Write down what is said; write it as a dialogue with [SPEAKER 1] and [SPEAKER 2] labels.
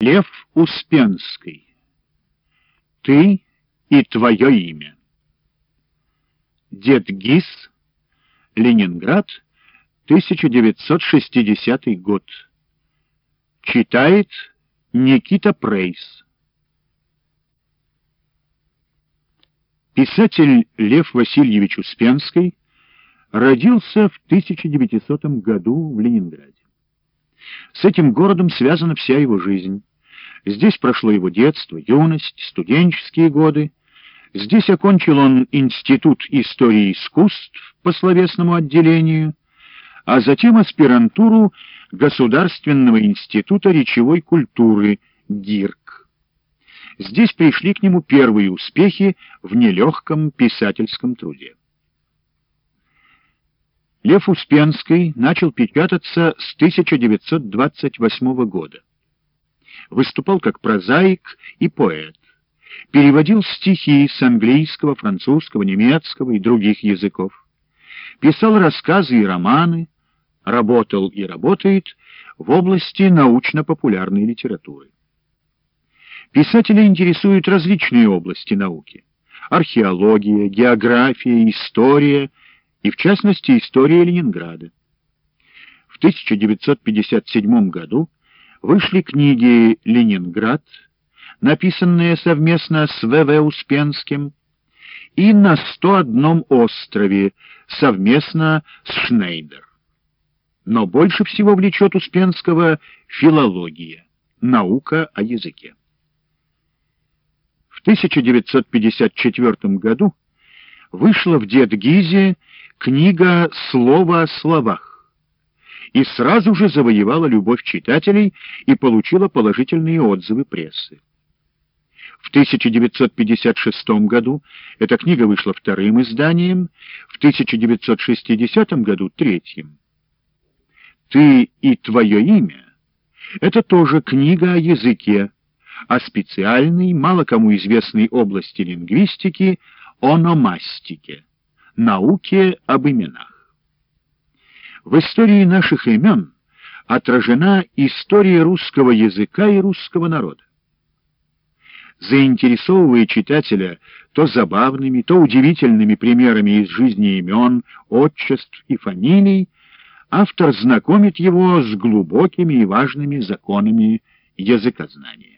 [SPEAKER 1] Лев Успенский. Ты и твое имя. Дед Гис, Ленинград, 1960 год. Читает Никита Прейс. Писатель Лев Васильевич Успенский родился в 1900 году в Ленинграде. С этим городом связана вся его жизнь. Здесь прошло его детство, юность, студенческие годы. Здесь окончил он Институт истории искусств по словесному отделению, а затем аспирантуру Государственного института речевой культуры ГИРК. Здесь пришли к нему первые успехи в нелегком писательском труде. Лев Успенский начал печататься с 1928 года выступал как прозаик и поэт, переводил стихи с английского, французского, немецкого и других языков, писал рассказы и романы, работал и работает в области научно-популярной литературы. Писателя интересуют различные области науки — археология, география, история и, в частности, история Ленинграда. В 1957 году вышли книги «Ленинград», написанные совместно с В.В. Успенским, и «На 101 острове» совместно с Шнейдер. Но больше всего влечет Успенского филология, наука о языке. В 1954 году вышла в Дед-Гизе книга «Слово о словах», и сразу же завоевала любовь читателей и получила положительные отзывы прессы. В 1956 году эта книга вышла вторым изданием, в 1960 году — третьим. «Ты и твое имя» — это тоже книга о языке, о специальной, мало кому известной области лингвистики — ономастике, науке об именах. В истории наших имен отражена история русского языка и русского народа. Заинтересовывая читателя то забавными, то удивительными примерами из жизни имен, отчеств и фамилий, автор знакомит его с глубокими и важными законами языкознания.